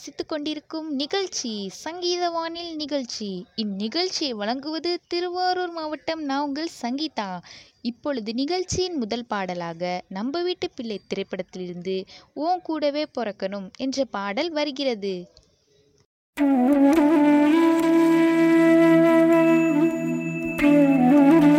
ரசித்து கொண்டிருக்கும் நிகழ்ச்சி சங்கீதவானில் நிகழ்ச்சி. இந்நிகழ்ச்சியை வழங்குவது திருவாரூர் மாவட்டம் நான் உங்கள் சங்கீதா. இப்பொழுது நிகழ்ச்சியின் முதல் பாடலாக நம்ப வீட்டு பிள்ளை திரைப்படத்திலிருந்து ஓன் கூடவே பிறக்கணும் என்ற பாடல் வருகிறது. Thank you.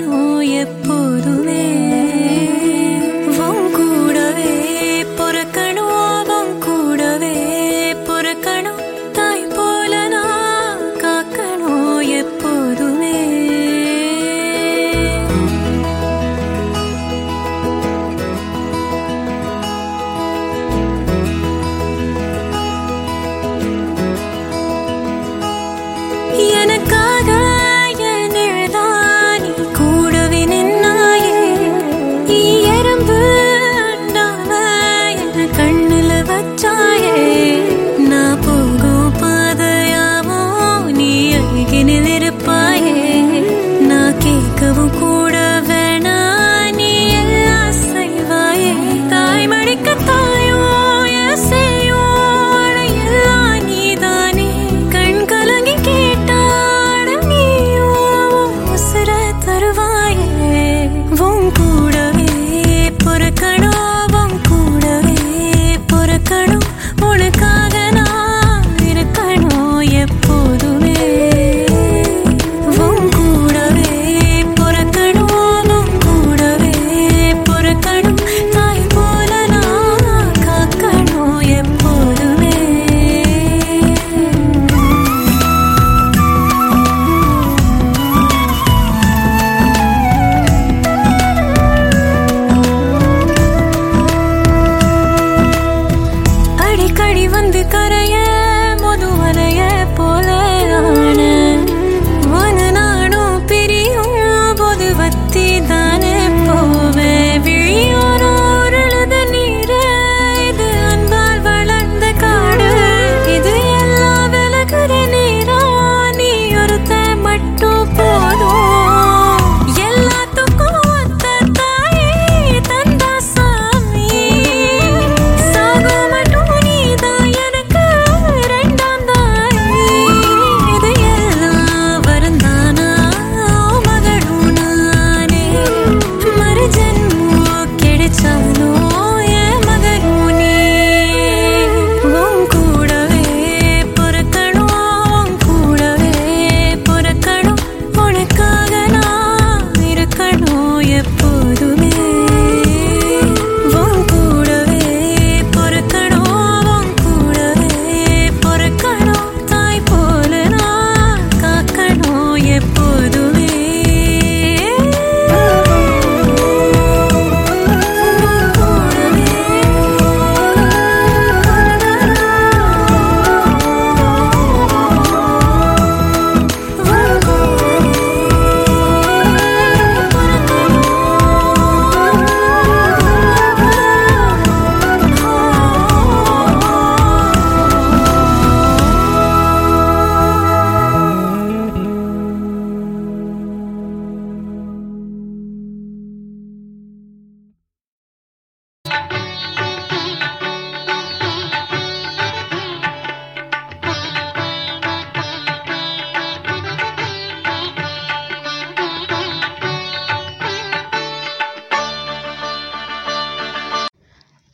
我也不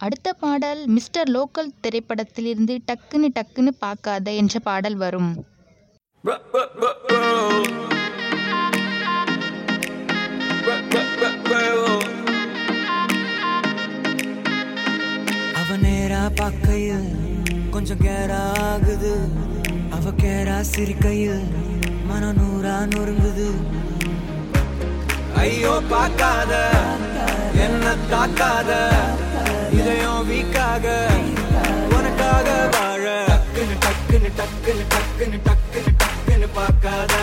அடுத்த பாடல் மிஸ்டர் லோக்கல் திரைப்படத்திலிருந்து டக்குன்னு டக்குன்னு பார்க்காத என்ற பாடல் வரும். அவ நேரா பார்க்கையில் கொஞ்சம் கேரா ஆகுது அவ கேரா சிரிக்கையில் மன நூறா நொறுங்குது. ஐயோ பார்க்காத. என்ன தாக்காத. இதயம் வீக்காக உனக்காக வாழ. டக்குன்னு டக்குன்னு டக்குன்னு டக்குன்னு டக்குன்னு டக்குன்னு பார்க்காத.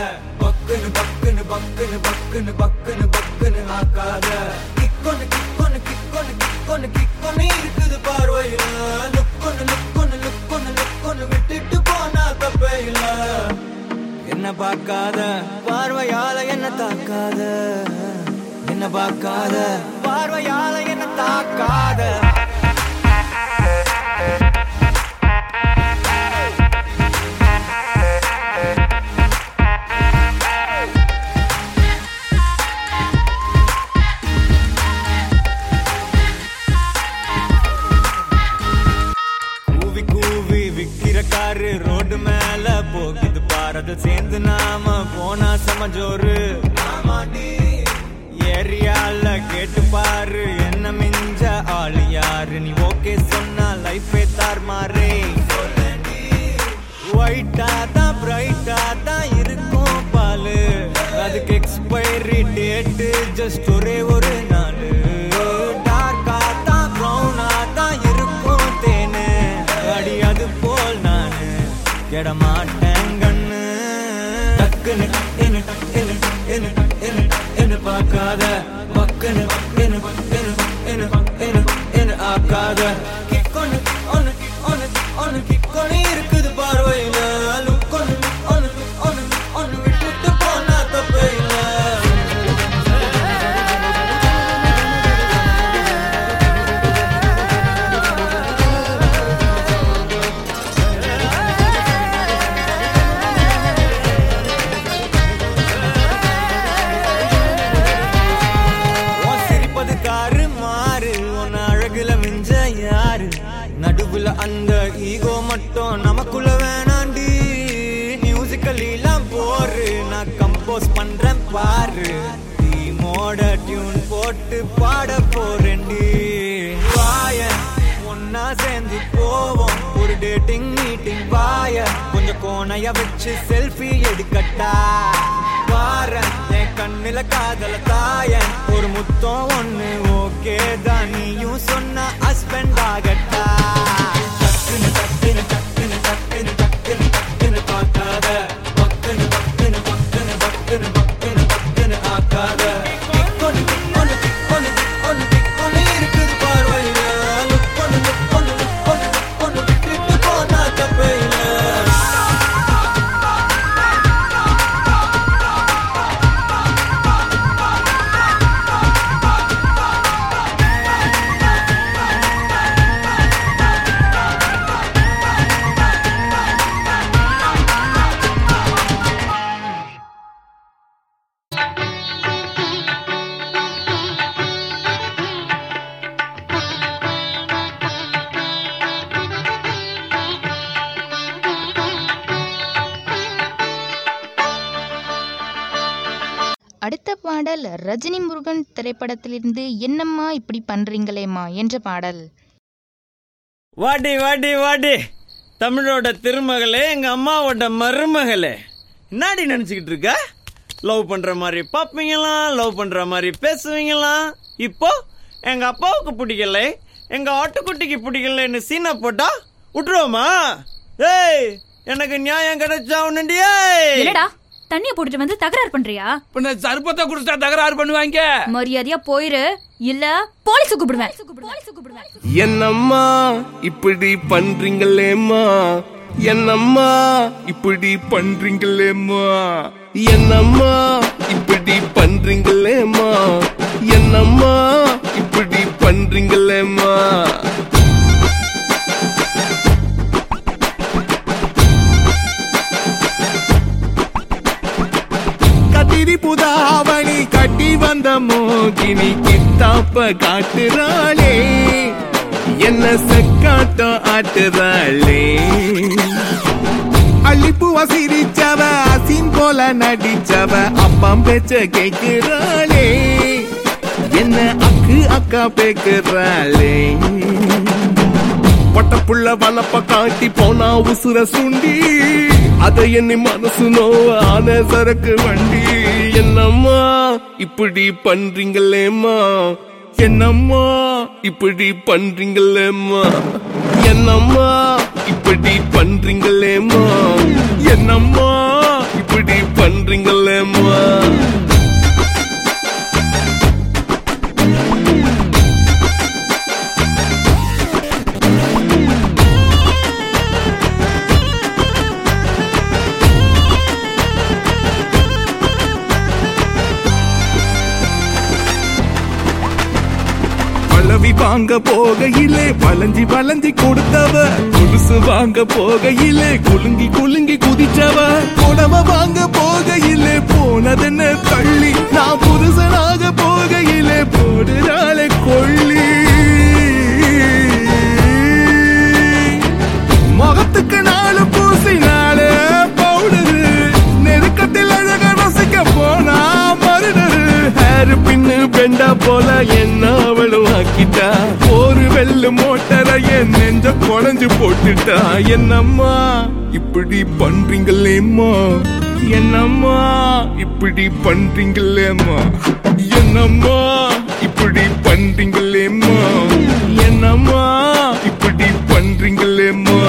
பக்குன்னு பக்குன்னு பக்குன்னு பக்குன்னு பக்குன்னு பக்குன்னு ஆக்காத. கிக்கொன்னு கிக்கொன்னு கிக்கொன்னு கிக்கொன்னு கிக்கொன்னு இருக்குது பார்வையில. லுக்கொன்னு லுக்கொன்னு லுக்கொன்னு லுக்கொன்னு விட்டுட்டு போனா தப்பையில என்ன பார்க்காத? பார்வையால என்ன தாக்காத? என்ன பார்க்காத? பார்வையால என்ன தாக்காத? போகுது சேர்ந்து நாம போனா சமஜோரு ஏரியால கேட்டு பாரு என்ன மிஞ்ச ஆளு யாரு? நீ ஓகே சொன்னா லைஃபே தார் மாறே ஒயிட்டா தான் பிரைட்டா தான் இருக்கும் பாலு. அதுக்கு எக்ஸ்பைரி டேட்டு ஜஸ்ட் ஒரே ஒரு நாள். டார்க்கா தான் ப்ரௌனா தான் இருக்கும் தேனு. அடி அது போல் நானு. கெட வச்சு செல்ஃபி எடுக்கட்டா? பாரன் என் கண்ணில காதல தாயன். ஒரு முத்தம் ஒண்ணு ஓகே தான். நீயும் சொன்ன ஹஸ்பண்ட் ஆகட்டா. திரைப்படத்திலிருந்து என்னம்மா இப்படி பண்றீங்களேம்மா? என்ற பாடல். வாடி வாடி வாடி. தமிழோட திருமகளே எங்க அம்மாவோட மருமகளே. என்னடி நினைச்சுக்கிட்டு இருக்க? லவ் பண்ற மாதிரி பாப்பீங்களாம் லவ் பண்ற மாதிரி பேசுவீங்களாம் இப்போ எங்க அப்பாவுக்கு பிடிக்கல எங்க ஆட்டுக்குட்டிக்கு பிடிக்கலன்னு சீனா போட்டா விட்டுருவோமா ஏய் எனக்கு நியாயம் கிடைச்சா உன்னுண்டியே. என்னடா தண்ணிய போட்டுட்டு வந்து தகராறு பண்றியா? பின்ன சர்பத்தை குடிச்சா தகராறு பண்ணுவாங்க. மரியாதையா போயிரு. இல்ல போலீஸ் கூப்பிடுவேன் போலீஸ் கூப்பிடுவேன். என்னம்மா இப்படி பண்றீங்களேம்மா? என்னம்மா இப்படி பண்றீங்களேம்மா? என்னம்மா இப்படி பண்றீங்களேம்மா? என்னம்மா இப்படி பண்றீங்களேம்மா? மோகினி கித்தாப்ப காட்டுறாளே என்ன செக்காட்டம் ஆட்டுறாளே அள்ளிப்பூவா சிரிச்சவ அசின் போல நடிச்சவ அப்பம் பேச்ச கேக்குறாளே என்ன அக்கு அக்கா பேக்குறாளே. பட்டப்புள்ள வளப்ப காட்டி போனா உசுர சுண்டி. அதை என்ன மனசு நோவான சரக்கு வண்டி. என்னம்மா இப்படி பண்றீங்களேம்மா? என்னம்மா இப்படி பண்றீங்களேம்மா? என்னம்மா இப்படி பண்றீங்களேம்மா? என்னம்மா இப்படி பண்றீங்களேம்மா? வாங்க போகையிலே வளைஞ்சி வளைஞ்சி கொடுத்தவ. கொலுசு வாங்க போகையிலே குலுங்கி குலுங்கி குதிச்சவ புடவ வாங்க போகையிலே போனதென்ன தள்ளி. நான் புதுசனாக போகையிலே போடுறாளே கொள்ளி. ஹேர் பின்னு பெண்டா போல என்ன அவளும் ஆக்கிட்டா? ஒரு வெள்ளு மோட்டரை என் நெஞ்ச குழஞ்சு போட்டுட்டா? என்னம்மா இப்படி பண்றீங்களேம்மா? என்னம்மா இப்படி பண்றீங்களேம்மா? என்னம்மா இப்படி பண்றீங்களேம்மா? என்னம்மா இப்படி பண்றீங்களேம்மா?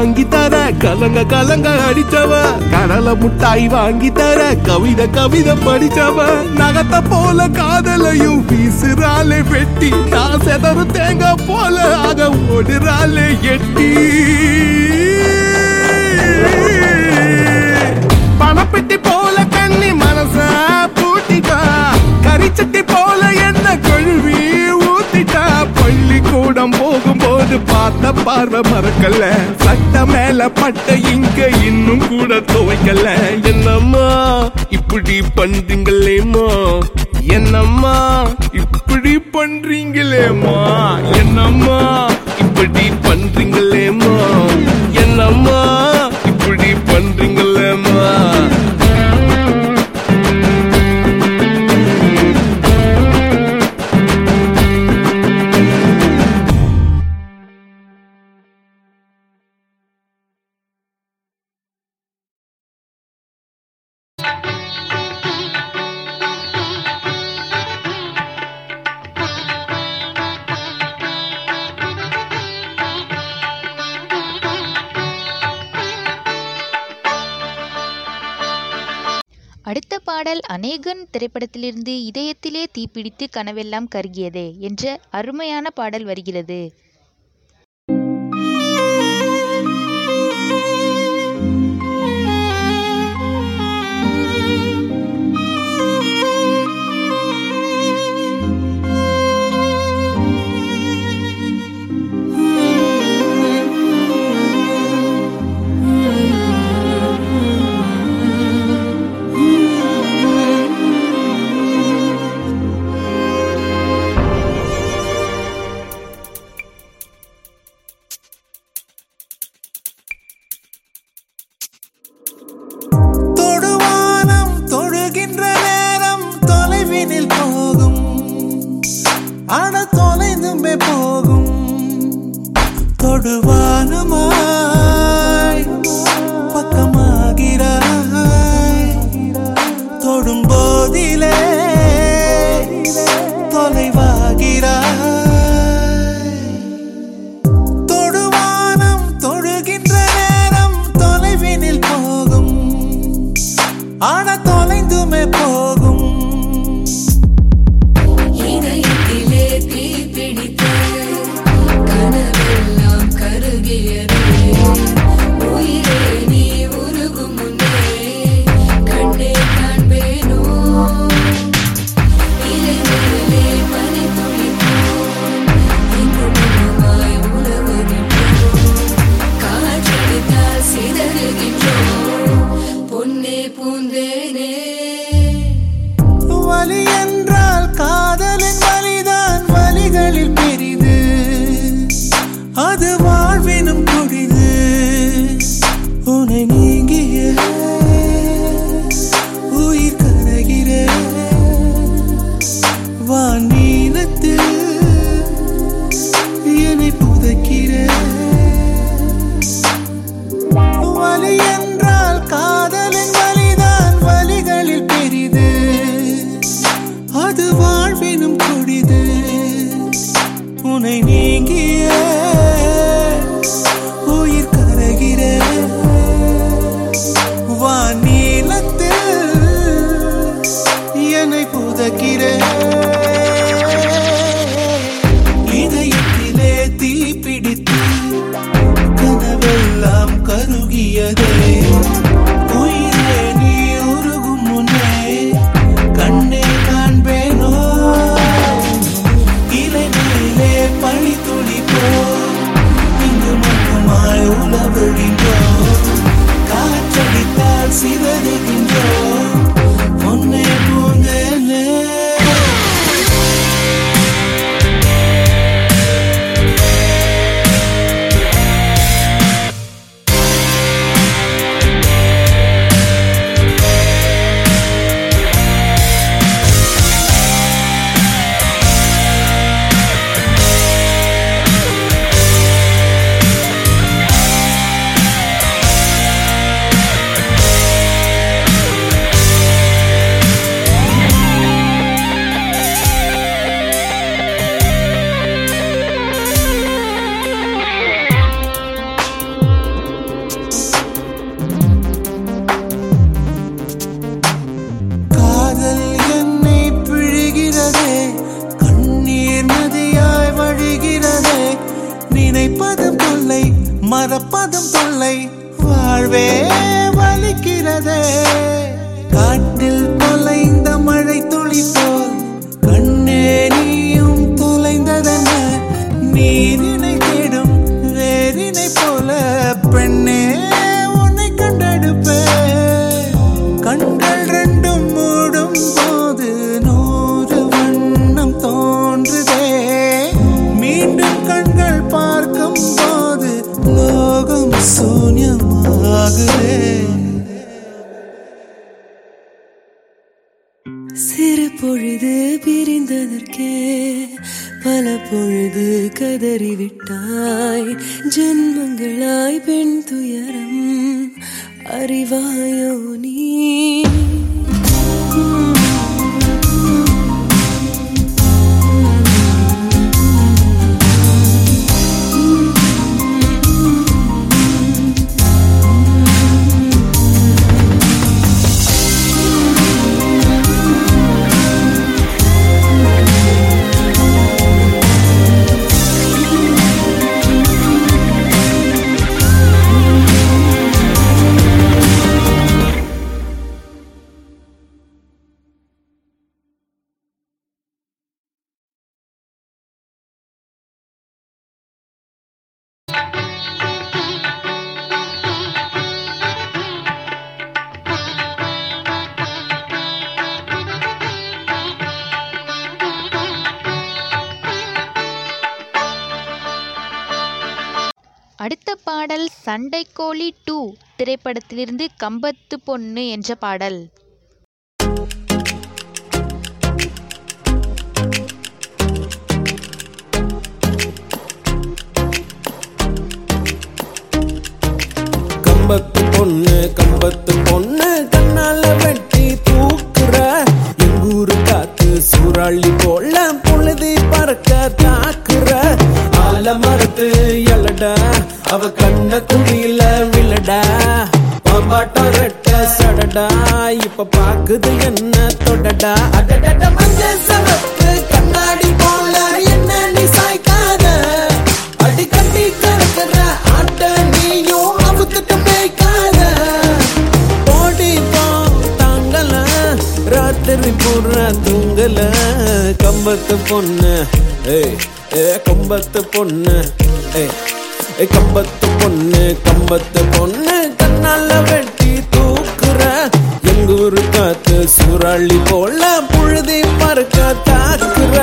வாங்கி தர கலங்க கலங்க அடிச்சவ. கடலை முட்டாய் வாங்கி தர கவிதை கவிதை படிச்சவ. நகத்த போல காதலையும் வீசுறாளே வெட்டி. நான் செதறு தேங்காய் போல ஆக ஓடுறாளே எட்டி. பணப்பெட்டி போல கண்ணி மனச பூட்டிட்டா. கரிச்சட்டி போல என்ன கழுவி ஊத்திட்டா. பள்ளிக்கூடம் அது பார்த்த பார்வை மறக்கல. சட்ட மேல பட்ட இங்க இன்னும் கூட துவைக்கல. என்னம்மா இப்படி பண்றீங்களேம்மா? என்னம்மா இப்படி பண்றீங்களேம்மா? என்னம்மா இப்படி பண்றீங்களேம்மா? என்னம்மா இப்படி பண்றீங்க பாடல் அநேகன் திரைப்படத்திலிருந்து இதயத்திலே தீப்பிடித்து கனவெல்லாம் கருகியதே என்ற அருமையான பாடல் வருகிறது. பாடல் சண்டைக்கோழி டூ திரைப்படத்திலிருந்து கம்பத்து பொண்ணு என்ற பாடல். கம்பத்து பொண்ணு கம்பத்து பொண்ணு கண்ணால வெட்டி தூக்குற. எங்கூரு காத்து சூறாளி போல பொழுதி பறக்க தாக்குற. ஆல மரத்து எலடா அவ கண்ண குடியில விழடா. பாம்பாட்டம் ரெட்ட சடடா. இப்ப பாக்குது என்ன தொடடா. அடடட மஞ்சள் சவப்பு கண்ணாடி போல என்ன நீ சாய்க்காத. அடிக்கடி கட்டி கறக்குற ஆட்ட நீயும் அவுத்துட்டு போய்க்காத. ஓடி தாங்கல. ராத்திரி பூரா தூங்கல. கம்பத்து பொண்ணு ஏ கம்பத்து பொண்ணு ஏ கம்பத்து பொண்ணு கம்பத்து பொண்ணு கண்ணால வெட்டி தூக்குற. எங்க ஊரு காத்து சூறாளி போல புழுதி பறக்க தாக்குற.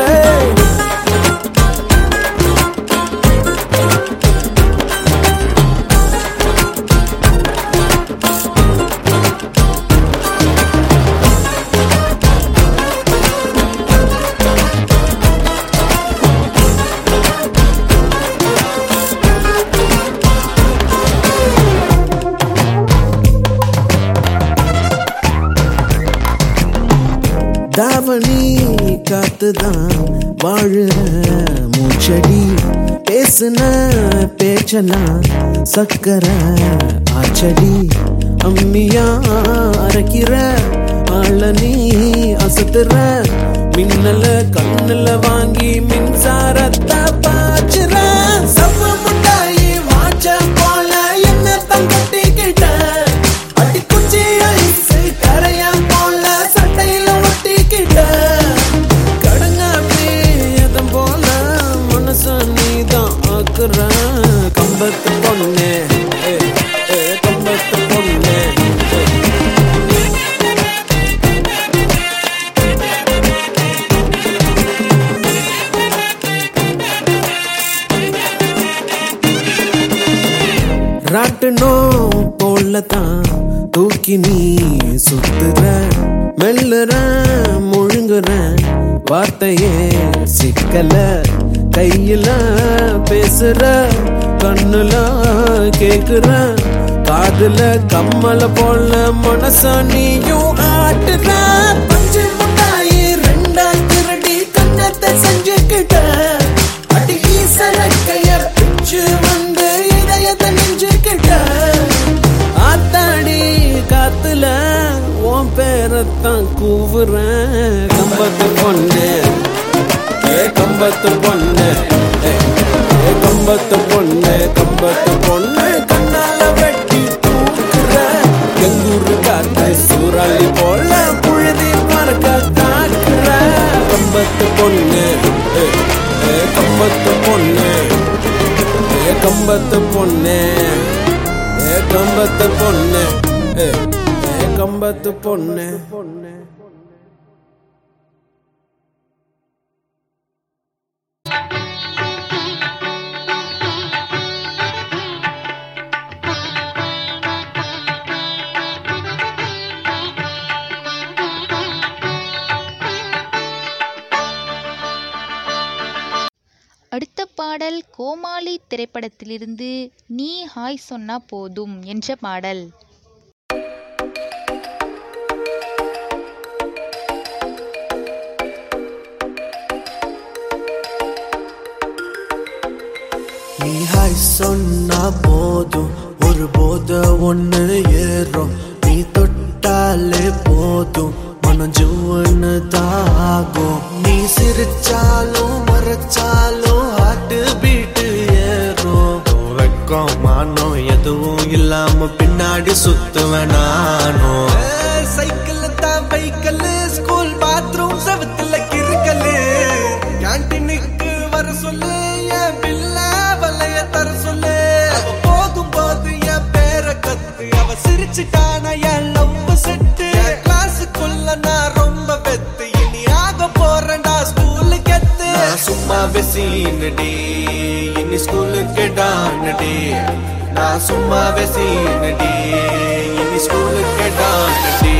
தாவணி காத்துதான் வாழுற மூச்சடி. பேசுன பேச்செல்லாம் சக்கர ஆச்சடி. அம்மியா அரைக்கிற ஆள நீ அசத்துற. மின்னல கண்ணுல வாங்கி மின்சாரத்தை பாய்ச்சுற. சவ்வ தான் தூக்கி நீ சுத்துற. மெல்லுற முழுங்குற வார்த்தையே சிக்கல. கையில பேசுற கண்ணுல கேக்குற. காதுல கம்மல போல மனச நீயும் ஆட்டுற. உன் கூவுறேன். கம்பத்து பொண்ணு. ஏ கம்பத்து பொண்ணு. ஏ கம்பத்து பொண்ணு. கம்பத்து பொண்ணு கண்ணால வெட்டி தூக்குற எங்கூரு காத்து சூறாளி போல புழுதி மறக்க தாக்குற கம்பத்து பொண்ணு. ஏ, கம்பத்து பொண்ணு. ஏ கம்பத்து பொண்ணு. ஏ கம்பத்து பொண்ணு. ஏ கம்பத்து பொண்ணு. அடுத்த பாடல் கோமாளி திரைப்படத்திலிருந்து நீ ஹாய் சொன்னா போதும் என்ற பாடல். ஹாய் சொன்னா போதும். ஒரு போத ஒண்ணு ஏறும். நீ தொட்டாலே போதும். மனம் ஜூன்னு தாகும் நீ சிரிச்சாலும் மறைச்சாலும் ஹார்ட் பீட்டு ஏறும். வெக்கம் மானம் எதுவும் இல்லாம பின்னாடி சுத்துவேன் நானும். சைக்கிள் தான் பைக்கல் அவ என் லவ் செட்டு கிளாஸுக்குள்ள நான் ரொம்ப வெத்து. இனி ஆக போறேன்டா ஸ்கூலு கெத்து சும்மா வெசீனடி இனி ஸ்கூலுக்கு டானடி நான் சும்மா வெசீனடி இனி ஸ்கூலுக்கு டானடி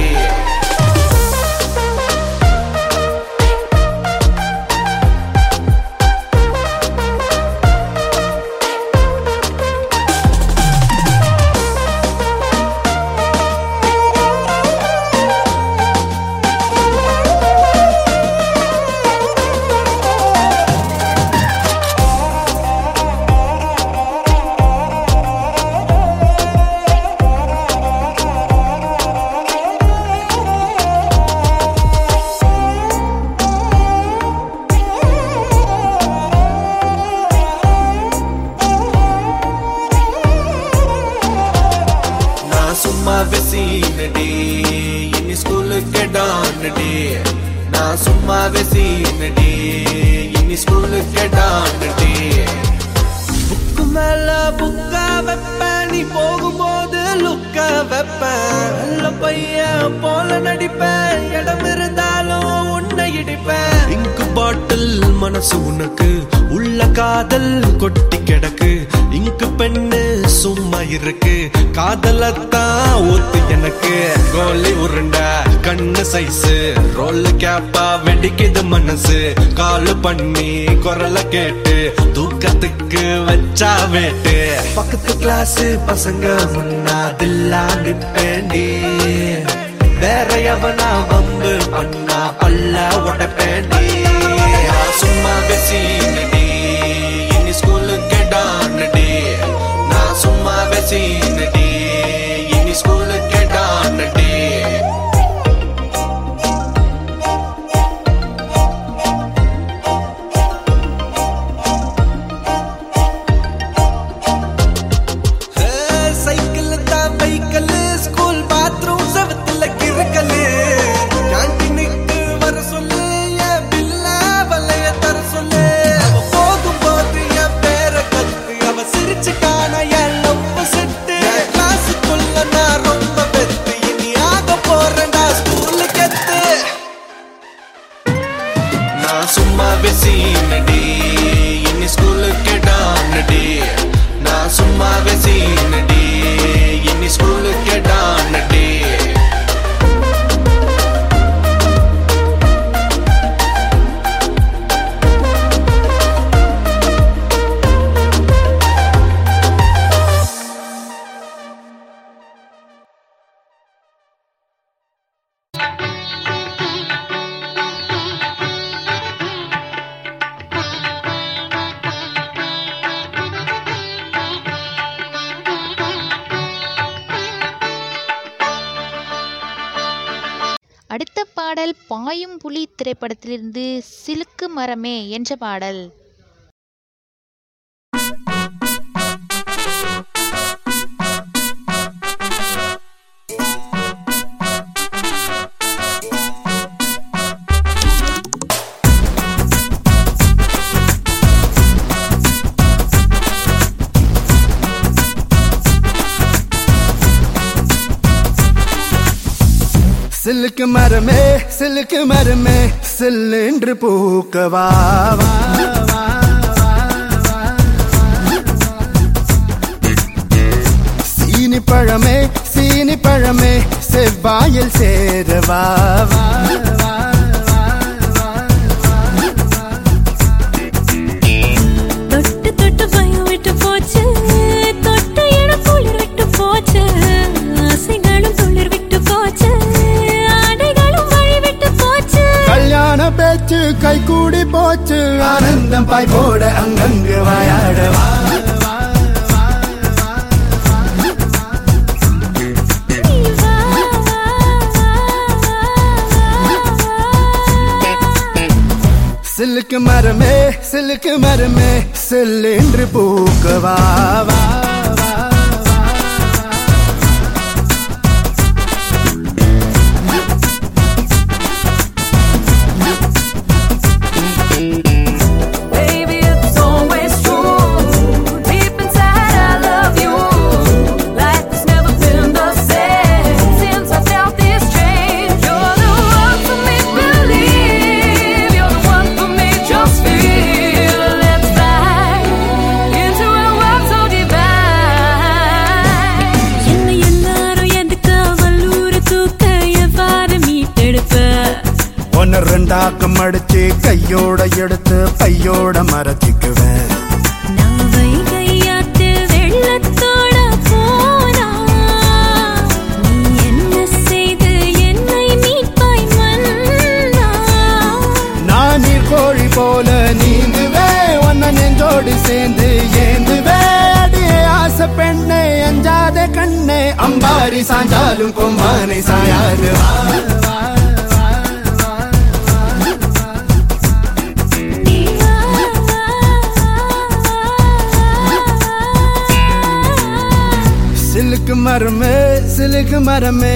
பண்ணி குரல கேட்டு தூக்கத்துக்கு வச்சா வேட்டு. பக்கத்து கிளாஸ் பசங்க முன்னாதில்லா நிப்பேண்டி. வேற எவனா வம்பு பண்ணா பல்ல உடப்பேண்டி. மரமே என்ற பாடல். சிலுக்கு மரமே சிலுக்கு மரமே சில்லென்று பூக்கவா சீனி பழமே சீனி பழமே செவ்வாயில் சேரவா பேச்சு கை கூடி போச்சு. ஆனந்தம் பாய் போட அங்கங்கு வாயாடவா நீ வா, வா, சிலுக்கு மரமே சிலுக்கு மரமே செல்லென்று பூக்கவா ரெண்டாக்கம் அடிச்சு கையோட எடுத்து பையோட மறைச்சிக்குவேன் கோழி போல நீந்துவே ஒன்ன நெஞ்சோடு சேர்ந்து ஏந்துவே அடியே ஆசை பெண்ணே அஞ்சாத கண்ணே அம்பாரி சாஞ்சாலும் கொம்பானை சாயாது. மரமே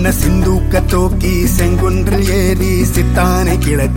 ஒன்ன சிந்தூக்க தூக்கி செங்குன்றில் ஏறி சித்தானை கிளை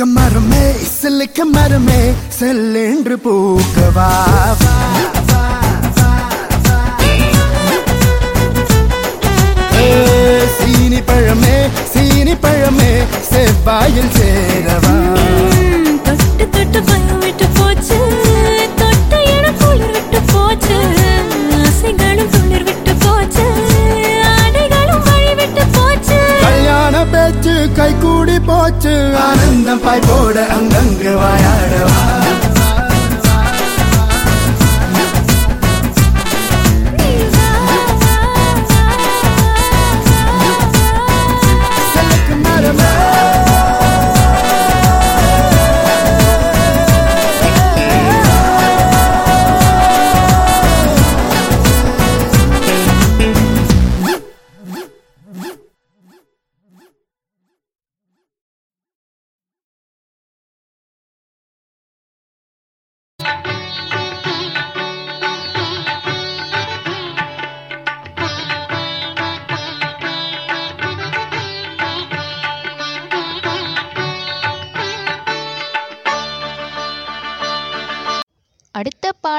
சிலுக்க மரமே சிலுக்க மரமே செல்லென்று பூக்கவா சீனி பழமே சீனி பழமே செவ்வாயில் சேரவா. ம், தொட்டு தொட்டு பயம் போச்சு கை கூடி போச்சு. ஆனந்தம் பாய் போட அங்கங்கு வாயாடவா.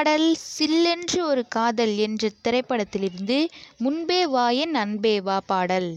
பாடல் சில்லென்று ஒரு காதல் என்ற திரைப்படத்திலிருந்து முன்பே வா என் அன்பே வா பாடல்.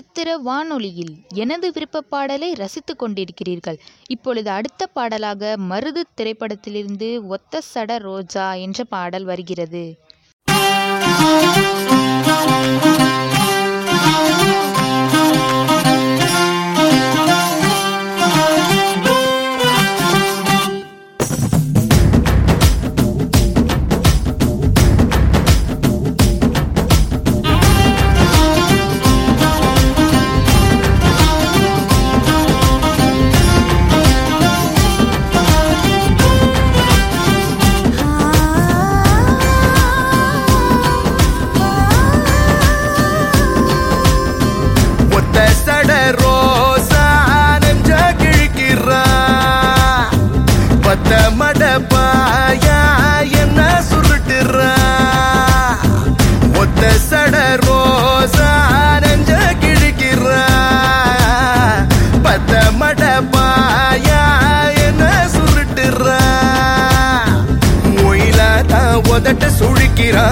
சித்திர வானொலியில் எனது விருப்ப பாடலை ரசித்துக் கொண்டிருக்கிறீர்கள். இப்பொழுது அடுத்த பாடலாக மருது திரைப்படத்திலிருந்து ஒத்த சட ரோஜா என்ற பாடல் வருகிறது. அடிக்கிறா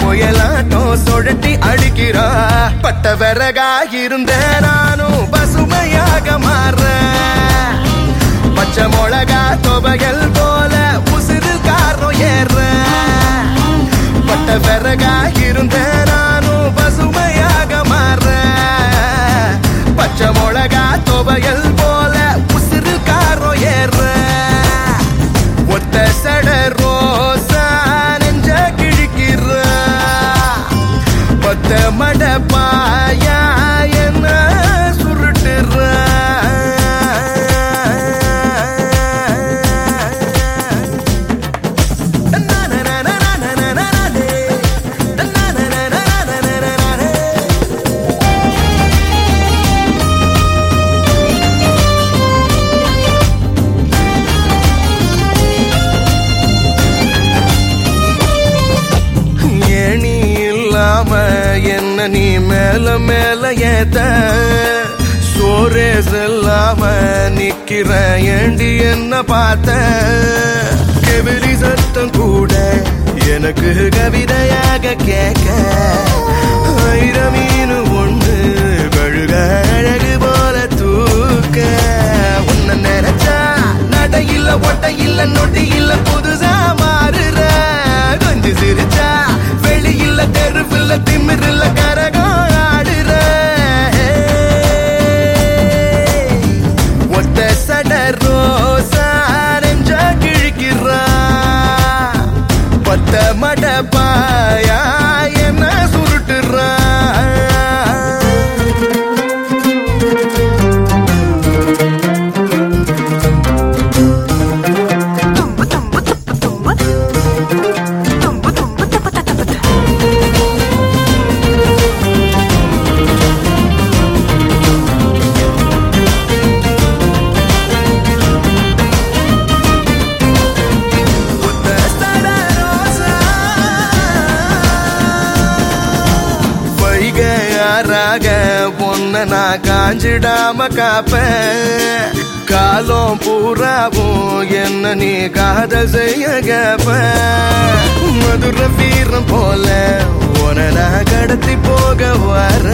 புயலாட்டம் சுழட்டி அடிக்கிறா. பட்ட விறகாக இருந்த நானும் பசுமையாக மாறேன் பச்சை மிளகா தொபைகள் போல உசுறு காரம் ஏற பட்ட விறகாக இருந்தேன் என்ன பார்த்த கெவிலி சத்தம் கூட எனக்கு கவிதையாக கேட்க. ஐரமீனு ஒன்று கழுக அழகு போல தூக்க. உன்னை நினைச்சா நட இல்ல ஒட்ட நான் காப்ப. காலம் பூராவும் என்ன நீ காதல் செய்ய கேப்ப. மதுர வீரம் போல உன நான் கடத்தி போக வர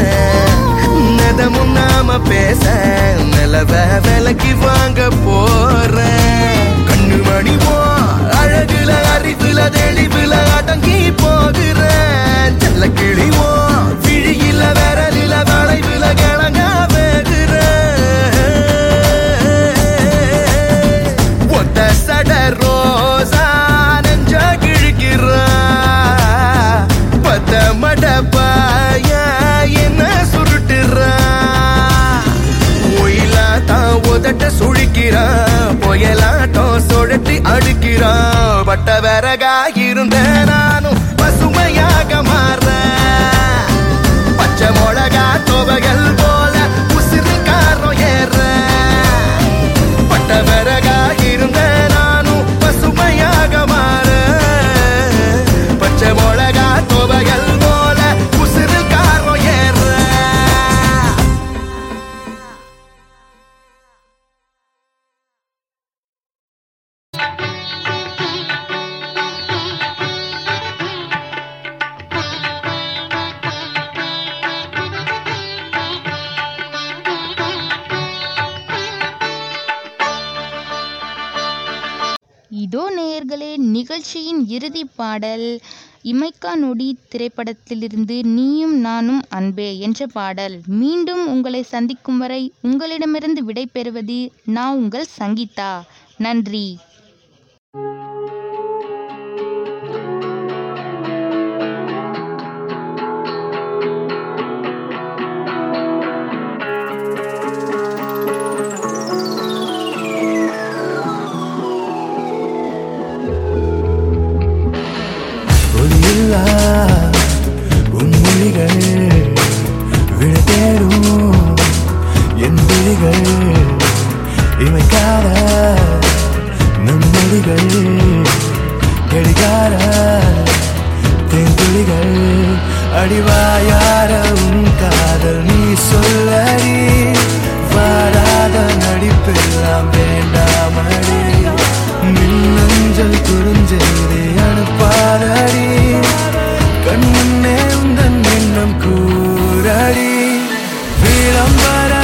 நதமும் நாம பேச நிலவ விலக்கி வாங்க போற கண்ணு மணி போ அழகுல அறிவுல தெளிவுல அடங்கி போகிற செல்ல கிளிவோ விழியில விரலில வளைவுல கிள பட்ட பாடல். இமைக்கா நொடி திரைப்படத்திலிருந்து நீயும் நானும் அன்பே என்ற பாடல். மீண்டும் உங்களை சந்திக்கும் வரை உங்களிடமிருந்து விடை பெறுவது நான் உங்கள் சங்கீதா. நன்றி. சொல்லா உன் மொழிகள் விழ தேடும். என் விழிகள் இமைக்காத நம் மொழிகள் கெடுக்கார தேன் துளிகள் அடிவாயார உன் காதல் நீ சொல்லடி. வாராத நடிப்பெல்லாம் வேண்டாமடி. மின்னஞ்சல் குறிஞ்செய்தி அனுப்பாதடி. கண்முன்னே உந்தன் எண்ணம் கூறடி. விளம்பர